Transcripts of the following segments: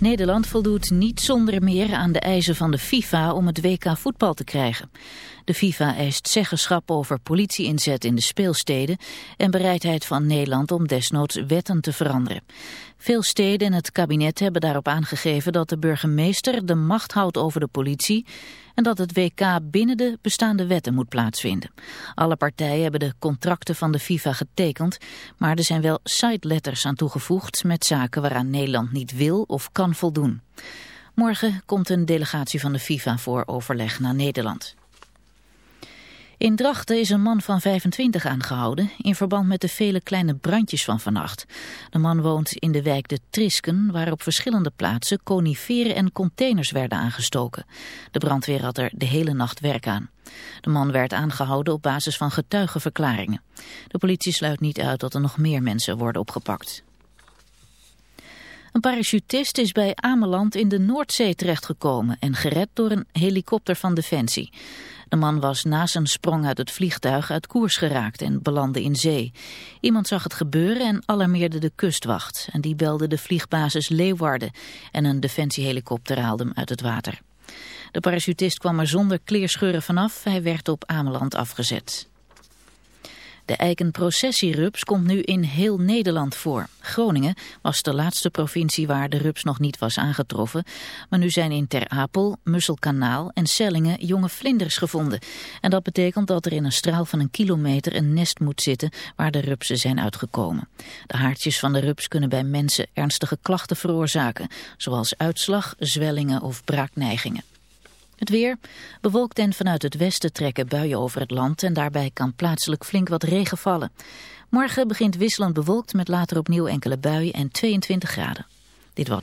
Nederland voldoet niet zonder meer aan de eisen van de FIFA om het WK voetbal te krijgen. De FIFA eist zeggenschap over politieinzet in de speelsteden en bereidheid van Nederland om desnoods wetten te veranderen. Veel steden en het kabinet hebben daarop aangegeven dat de burgemeester de macht houdt over de politie en dat het WK binnen de bestaande wetten moet plaatsvinden. Alle partijen hebben de contracten van de FIFA getekend, maar er zijn wel side letters aan toegevoegd met zaken waaraan Nederland niet wil of kan voldoen. Morgen komt een delegatie van de FIFA voor overleg naar Nederland. In Drachten is een man van 25 aangehouden in verband met de vele kleine brandjes van vannacht. De man woont in de wijk De Trisken, waar op verschillende plaatsen coniferen en containers werden aangestoken. De brandweer had er de hele nacht werk aan. De man werd aangehouden op basis van getuigenverklaringen. De politie sluit niet uit dat er nog meer mensen worden opgepakt. Een parachutist is bij Ameland in de Noordzee terechtgekomen en gered door een helikopter van Defensie. De man was na zijn sprong uit het vliegtuig uit koers geraakt en belandde in zee. Iemand zag het gebeuren en alarmeerde de kustwacht. En die belde de vliegbasis Leeuwarden en een defensiehelikopter haalde hem uit het water. De parachutist kwam er zonder kleerscheuren vanaf. Hij werd op Ameland afgezet. De eikenprocessierups komt nu in heel Nederland voor. Groningen was de laatste provincie waar de rups nog niet was aangetroffen. Maar nu zijn in Ter Apel, Musselkanaal en Sellingen jonge vlinders gevonden. En dat betekent dat er in een straal van een kilometer een nest moet zitten waar de rupsen zijn uitgekomen. De haartjes van de rups kunnen bij mensen ernstige klachten veroorzaken. Zoals uitslag, zwellingen of braakneigingen. Het weer bewolkt en vanuit het westen trekken buien over het land en daarbij kan plaatselijk flink wat regen vallen. Morgen begint wisselend bewolkt met later opnieuw enkele buien en 22 graden. Dit was.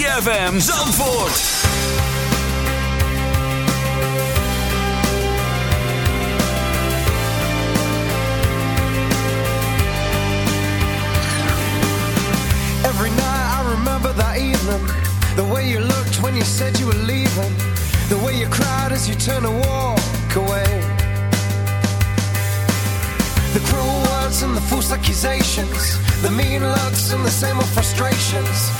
ZFM Zandvoort. Every night I remember that evening. The way you looked when you said you were leaving. The way you cried as you turned to walk away. The cruel words and the false accusations. The mean looks and the same old frustrations.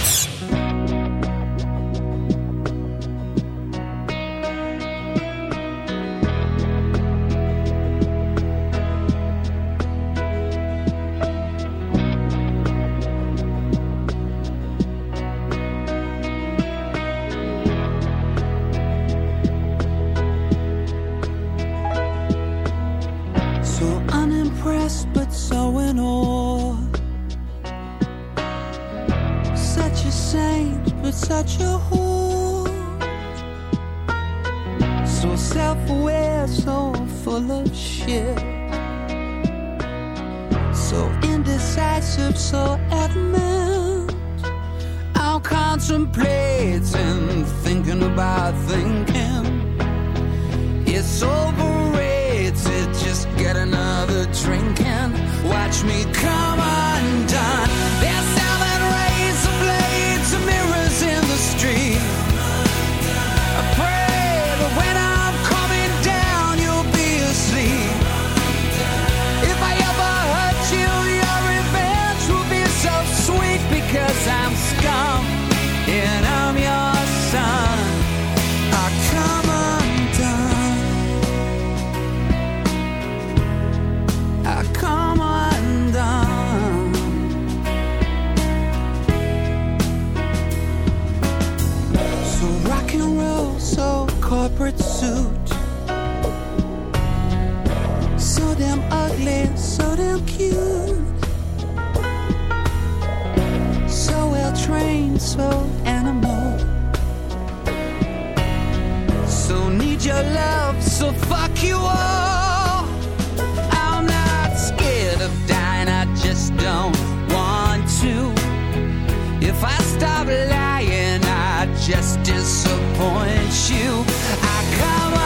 If I stop lying, I just disappoint you. I come.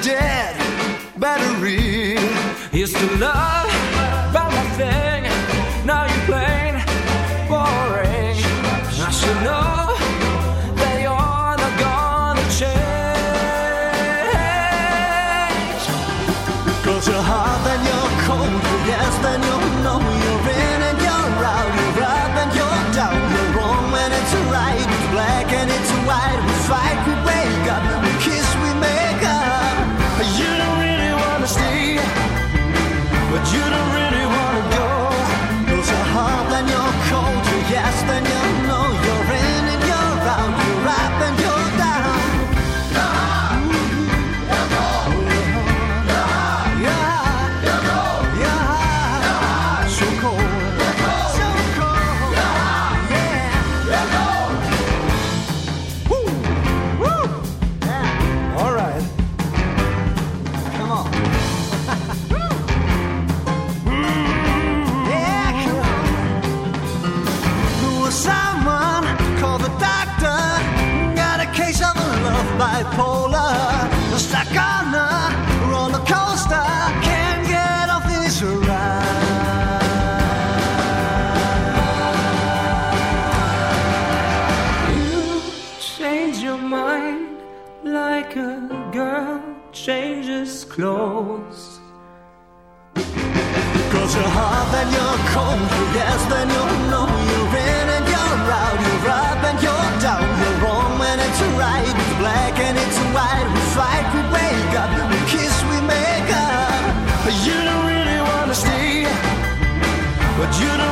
dead battery is to love. Yes, then you'll know you're in and you're out. You're up and you're down. You're wrong it's right. It's black and it's white. We fight, we up, we kiss, we make up. You don't really wanna stay, but you don't.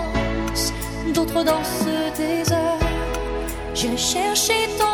d'autres dansent des heures. J'ai cherché tant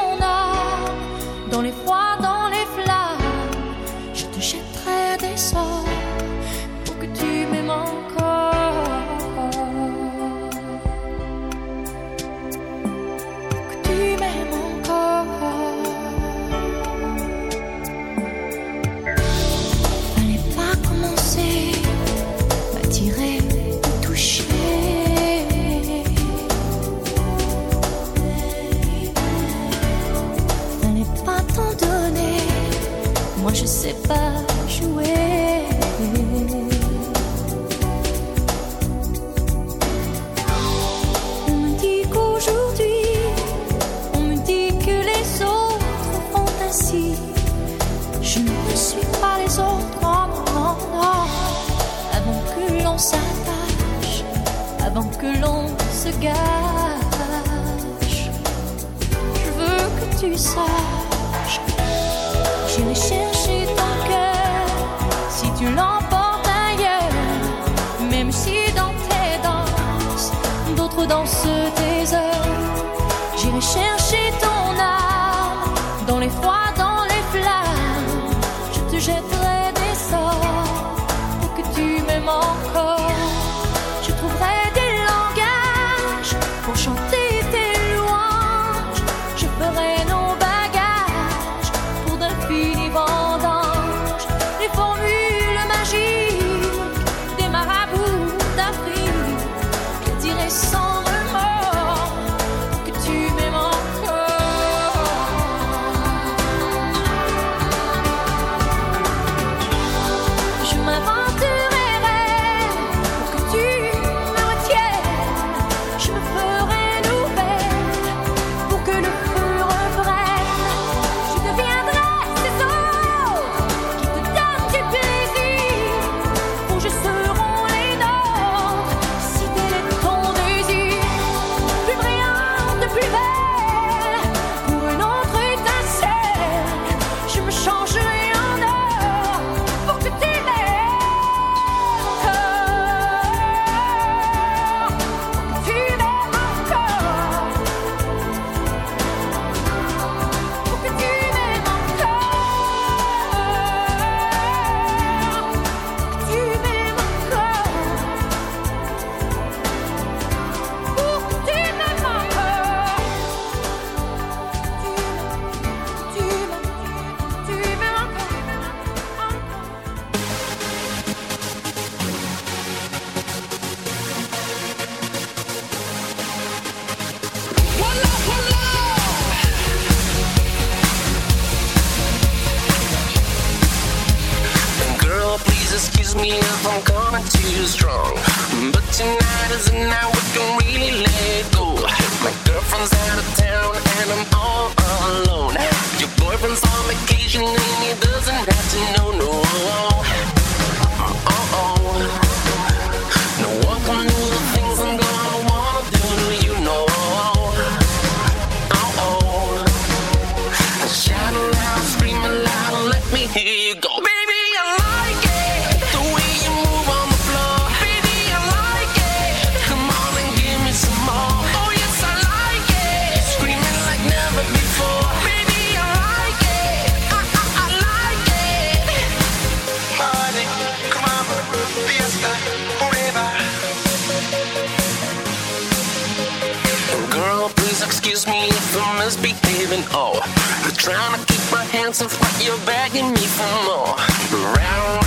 J'irai chercher ton cœur si tu l'emportes ailleurs. Même si dans tes danses, d'autres dansent tes heures. J'irai chercher ton âme dans les froids, dans les flammes. Je te jette Trying to keep my hands off, but you're begging me for more. Round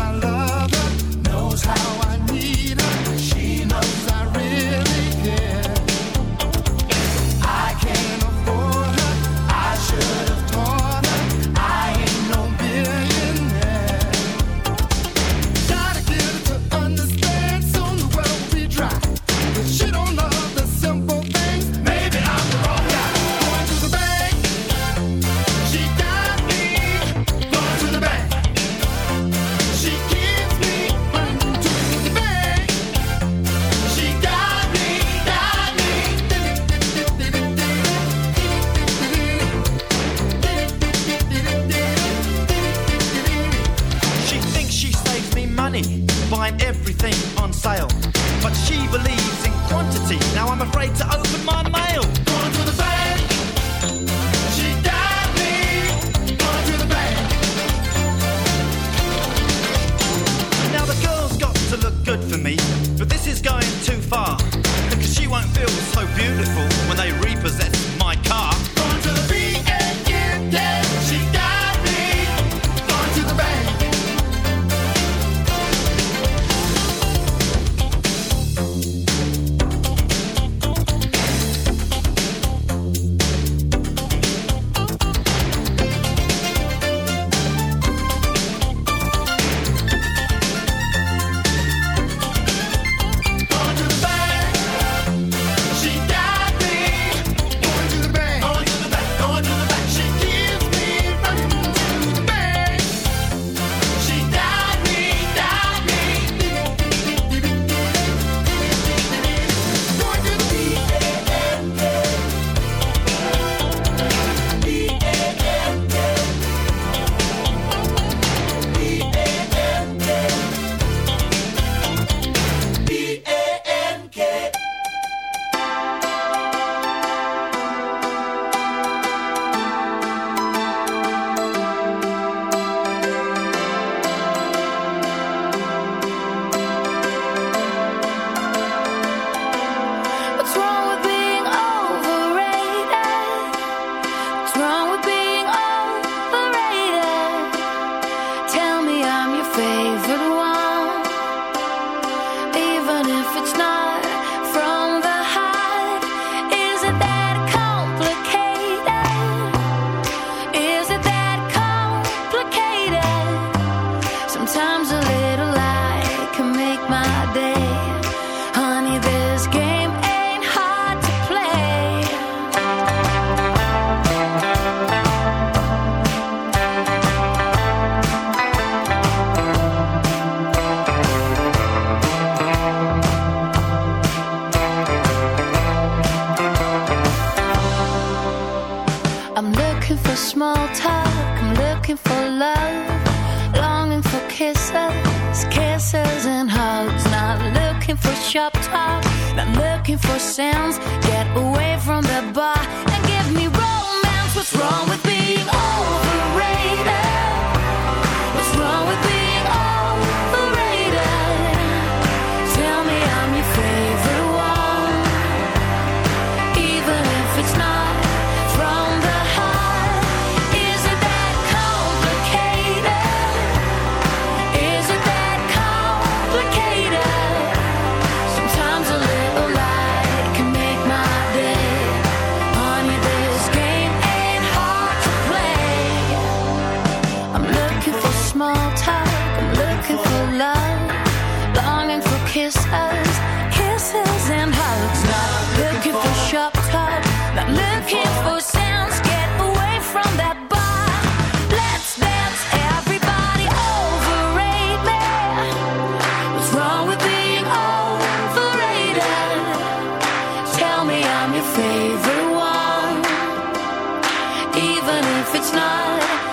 it's not even if it's not.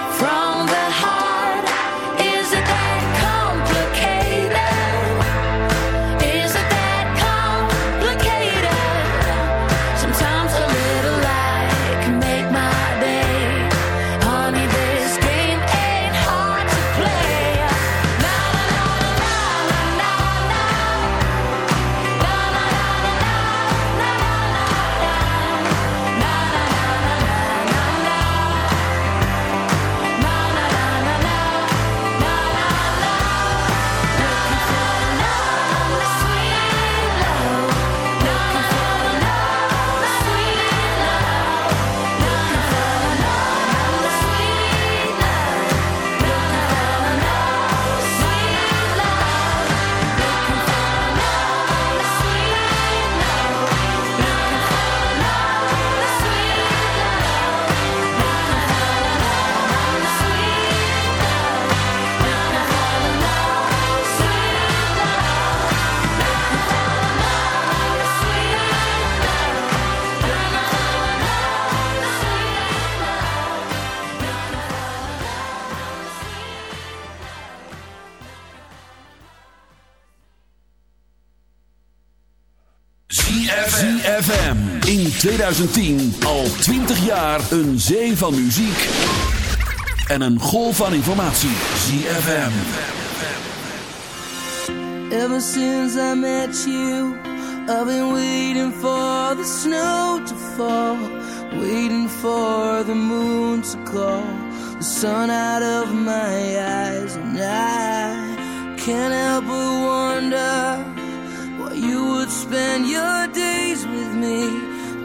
2010 al 20 jaar een zee van muziek en een golf van informatie. ZFM. Ever since I met you, I've been waiting for the snow to fall. Waiting for the moon to call. The sun out of my eyes. And I can't help but wonder.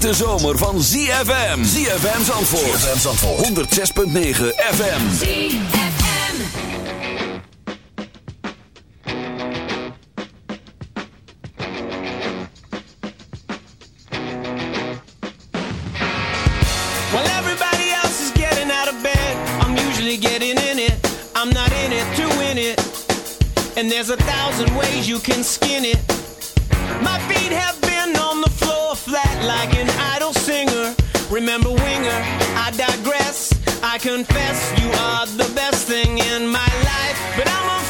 hete zomer van ZFM. ZFM Zandvoort. ZFM Zandvoort. 106.9 FM. ZFM. Well, everybody else is getting out of bed. I'm usually getting in it. I'm not in it to win it. And there's a thousand ways you can skin it. My feet have been on the floor flat like Remember Winger, I digress. I confess you are the best thing in my life, but I'm a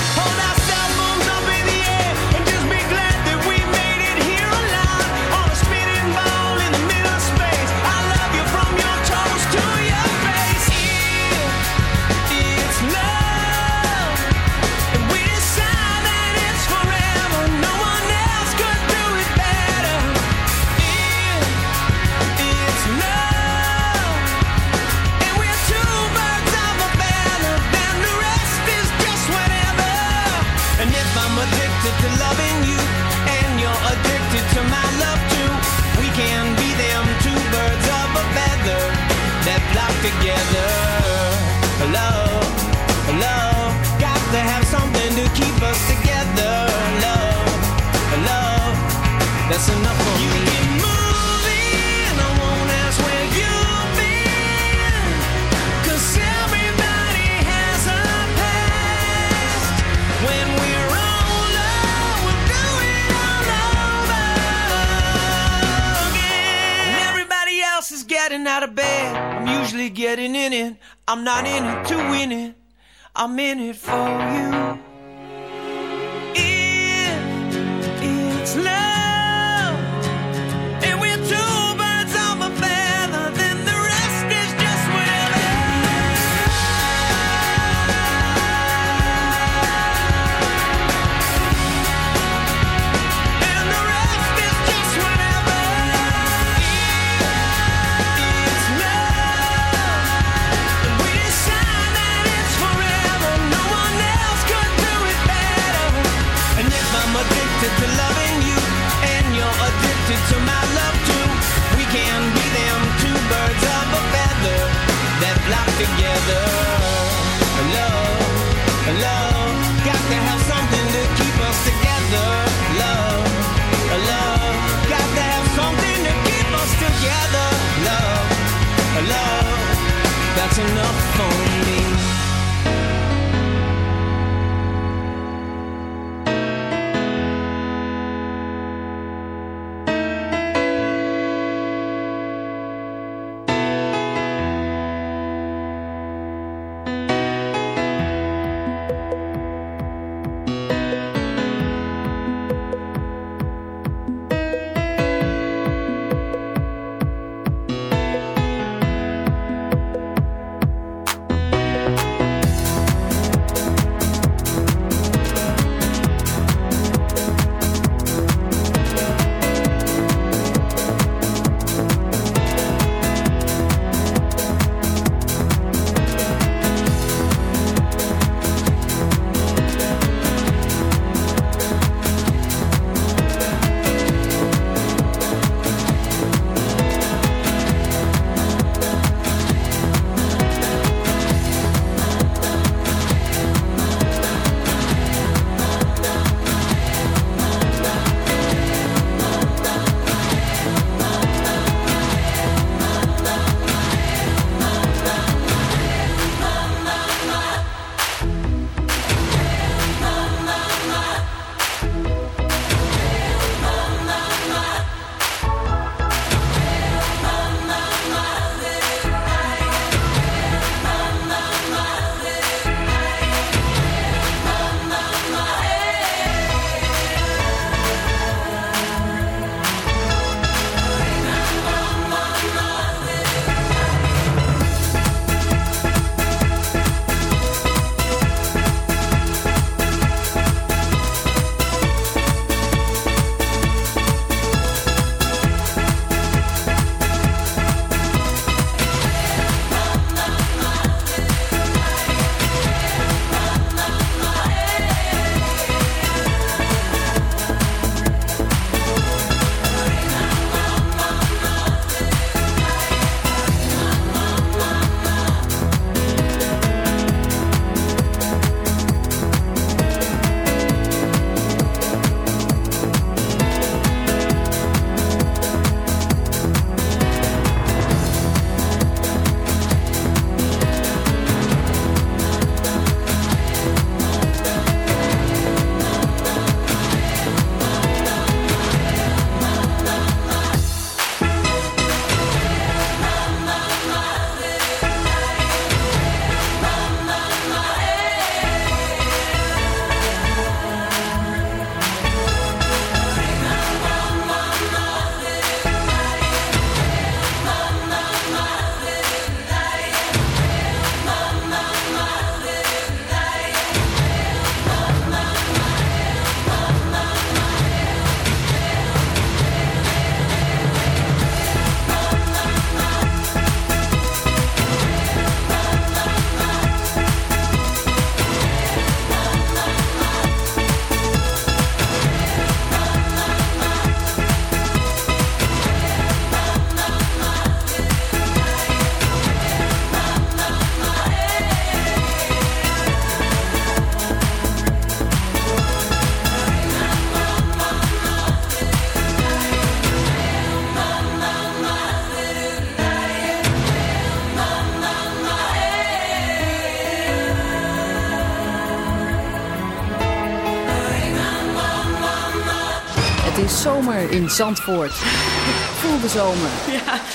Zomer in Zandvoort. Voel de zomer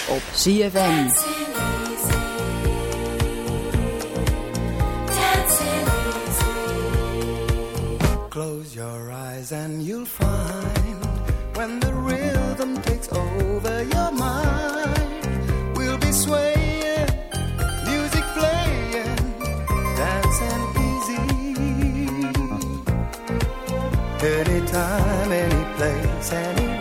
op ZFM. Close your eyes and you'll find when the rhythm takes over your mind, we'll be swaying, music playing, dancing easy. Anytime, any place